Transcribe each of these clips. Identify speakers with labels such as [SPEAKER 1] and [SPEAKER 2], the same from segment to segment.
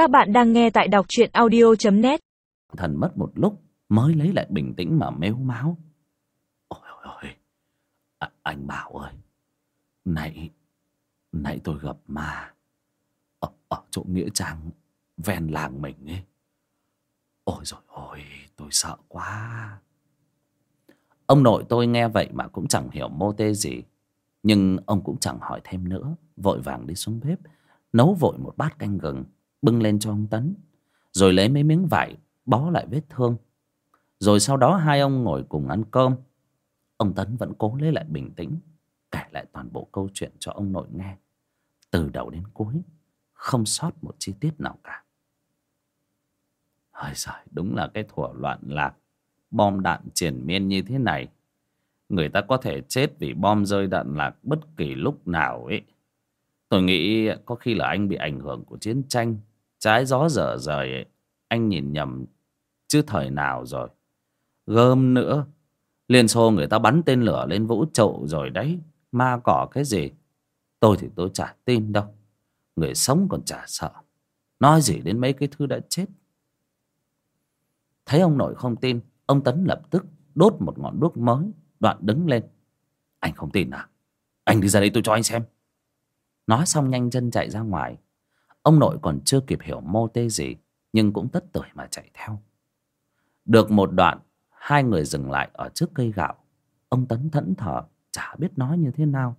[SPEAKER 1] Các bạn đang nghe tại đọc truyện audio.net
[SPEAKER 2] Thần mất một lúc mới lấy lại bình tĩnh mà mếu máu. Ôi ôi ôi, à, anh Bảo ơi, nãy, nãy tôi gặp ma ở, ở chỗ Nghĩa Trang ven làng mình ấy. Ôi rồi ôi, tôi sợ quá. Ông nội tôi nghe vậy mà cũng chẳng hiểu mô tê gì. Nhưng ông cũng chẳng hỏi thêm nữa, vội vàng đi xuống bếp, nấu vội một bát canh gừng, bưng lên cho ông Tấn. Rồi lấy mấy miếng vải, bó lại vết thương. Rồi sau đó hai ông ngồi cùng ăn cơm. Ông Tấn vẫn cố lấy lại bình tĩnh, kể lại toàn bộ câu chuyện cho ông nội nghe. Từ đầu đến cuối, không sót một chi tiết nào cả. Ôi giời, đúng là cái thuở loạn lạc, bom đạn triển miên như thế này. Người ta có thể chết vì bom rơi đạn lạc bất kỳ lúc nào ấy. Tôi nghĩ có khi là anh bị ảnh hưởng của chiến tranh, trái gió dở rời ấy. Anh nhìn nhầm chứ thời nào rồi. Gơm nữa, Liên Xô người ta bắn tên lửa lên vũ trụ rồi đấy. Ma cỏ cái gì? Tôi thì tôi chả tin đâu. Người sống còn chả sợ. Nói gì đến mấy cái thứ đã chết. Thấy ông nội không tin, ông Tấn lập tức đốt một ngọn đuốc mới, đoạn đứng lên. Anh không tin à? Anh đi ra đây tôi cho anh xem. Nói xong nhanh chân chạy ra ngoài. Ông nội còn chưa kịp hiểu mô tê gì, nhưng cũng tất tuổi mà chạy theo. Được một đoạn, hai người dừng lại ở trước cây gạo. Ông Tấn thẫn thờ, chả biết nói như thế nào.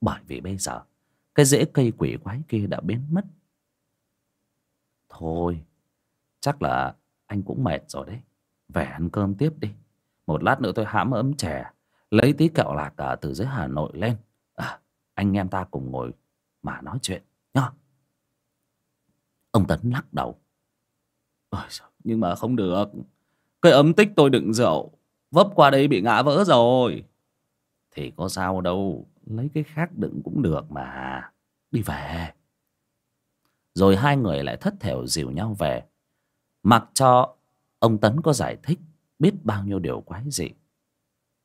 [SPEAKER 2] Bởi vì bây giờ, cái rễ cây quỷ quái kia đã biến mất. Thôi, chắc là anh cũng mệt rồi đấy. Về ăn cơm tiếp đi. Một lát nữa tôi hãm ấm chè, lấy tí kẹo lạc à, từ dưới Hà Nội lên. À, anh em ta cùng ngồi mà nói chuyện nhá. Ông Tấn lắc đầu. Ôi, nhưng mà không được. Cái ấm tích tôi đựng rượu, vấp qua đây bị ngã vỡ rồi. Thì có sao đâu, lấy cái khác đựng cũng được mà. Đi về. Rồi hai người lại thất thểu dìu nhau về. Mặc cho ông Tấn có giải thích biết bao nhiêu điều quái dị.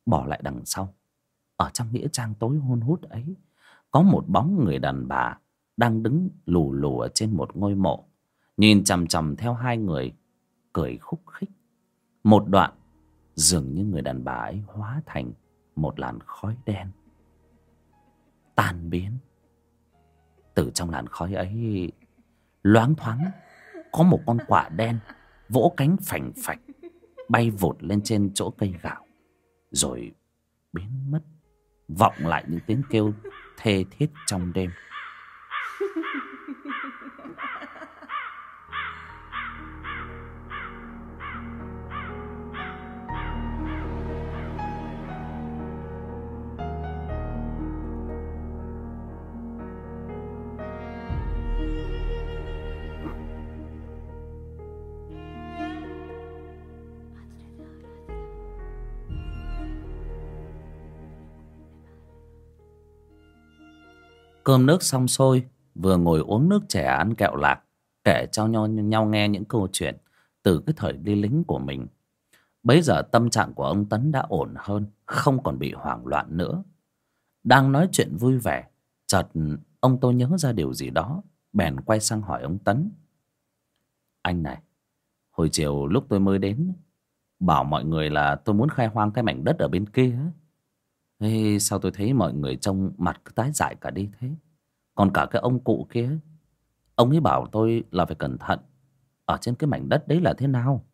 [SPEAKER 2] Bỏ lại đằng sau. Ở trong nghĩa trang tối hôn hút ấy, có một bóng người đàn bà đang đứng lù lù ở trên một ngôi mộ. Nhìn chằm chằm theo hai người, cười khúc khích. Một đoạn, dường như người đàn bà ấy hóa thành một làn khói đen. Tan biến. Từ trong làn khói ấy, loáng thoáng, có một con quả đen vỗ cánh phành phạch bay vụt lên trên chỗ cây gạo rồi biến mất vọng lại những tiếng kêu thê thiết trong đêm cơm nước xong sôi vừa ngồi uống nước chè ăn kẹo lạc kể cho nhau, nhau nghe những câu chuyện từ cái thời đi lính của mình. Bấy giờ tâm trạng của ông tấn đã ổn hơn không còn bị hoảng loạn nữa. Đang nói chuyện vui vẻ chợt ông tôi nhớ ra điều gì đó bèn quay sang hỏi ông tấn. Anh này hồi chiều lúc tôi mới đến bảo mọi người là tôi muốn khai hoang cái mảnh đất ở bên kia Ê, sao tôi thấy mọi người trông mặt cứ tái dại cả đi thế? Còn cả cái ông cụ kia. Ông ấy bảo tôi là phải cẩn thận. Ở trên cái mảnh đất đấy là thế nào?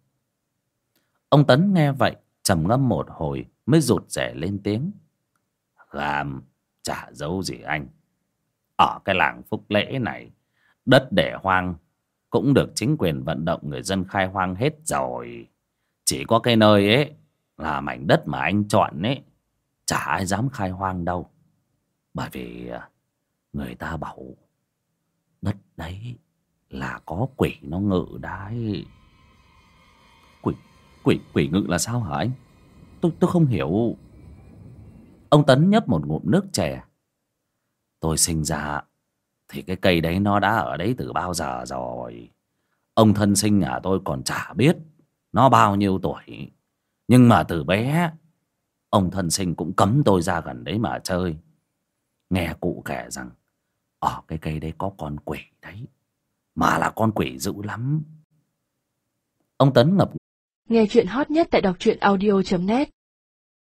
[SPEAKER 2] Ông Tấn nghe vậy trầm ngâm một hồi Mới rụt rẻ lên tiếng. Gàm chả giấu gì anh. Ở cái làng Phúc Lễ này Đất để hoang Cũng được chính quyền vận động người dân khai hoang hết rồi. Chỉ có cái nơi ấy Là mảnh đất mà anh chọn ấy chả ai dám khai hoang đâu. Bởi vì à, người ta bảo, đất đấy là có quỷ nó ngự đấy quỷ quỷ quỷ ngự là sao hả anh? Tôi tôi không hiểu. Ông tấn nhấp một ngụm nước chè. Tôi sinh ra thì cái cây đấy nó đã ở đấy từ bao giờ rồi? Ông thân sinh nhà tôi còn chả biết nó bao nhiêu tuổi. Nhưng mà từ bé Ông thân sinh cũng cấm tôi ra gần đấy mà chơi. Nghe cụ kể rằng, Ở cái cây đấy có con quỷ đấy, mà là con quỷ dữ lắm. Ông tấn ngập
[SPEAKER 3] Nghe chuyện hot nhất tại đọc truyện audio.net